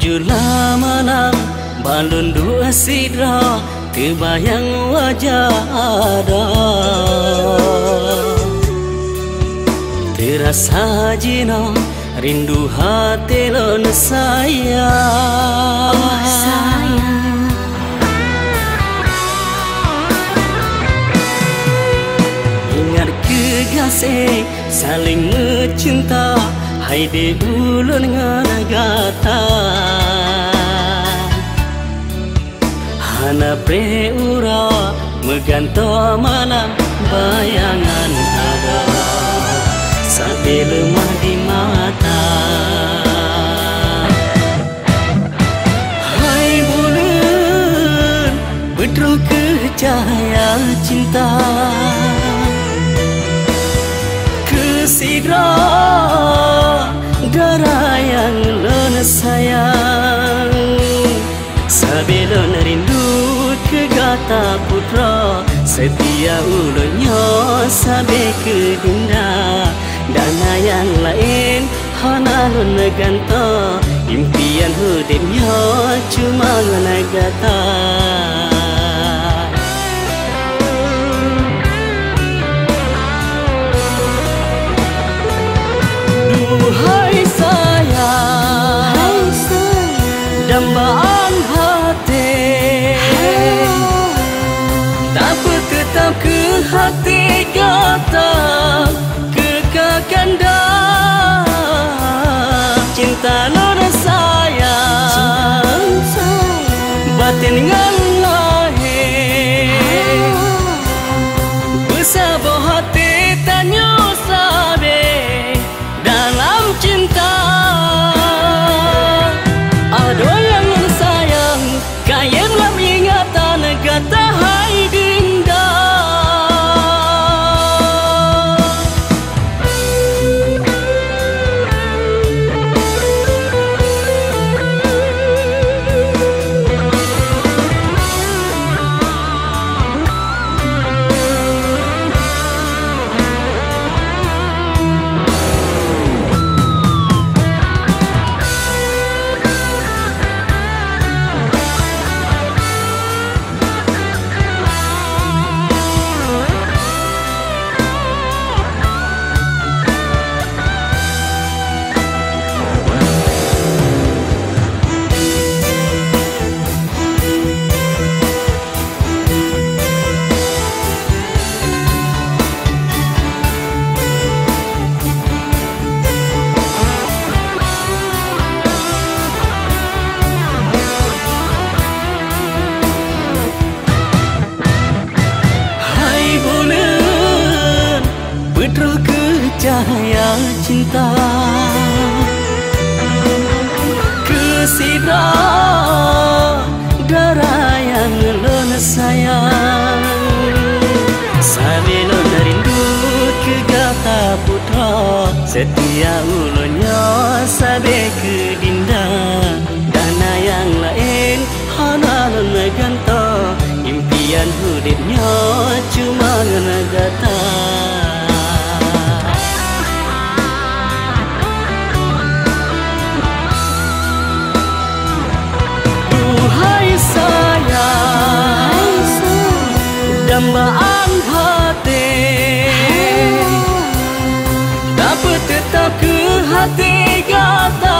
Ojula malam balon dua sidra Terbayang wajah ada. Terasa jina rindu hati lon sayang Oh sayang Ingat kegasih saling mencinta Hai di ulun ngana Hana preura meganto malam bayangan ada. Sampai lemah di mata. Hai bulan Bedro ke cahaya cinta Kesidra Darah yang lona sayang. Sebelum rindu ke gata putra Setia ulunnya sampai ke dinda. Dana yang lain Hana lun neganta Impian hudipnya cuma negata hạ tê Tapi tetap ke hati kata Kekakan Cinta lo dan sayang, Batin dengan lahir. Bersabar 髪型なかったハイディ cahaya cinta. Kesidra Darah yang lona sayang. Sabilo rindu ke gata putra. Setia ulunnya sabe ke dinda Dana yang lain hana lona ganta. Impian hudipnya cuma ngegata Duhai ke hati kata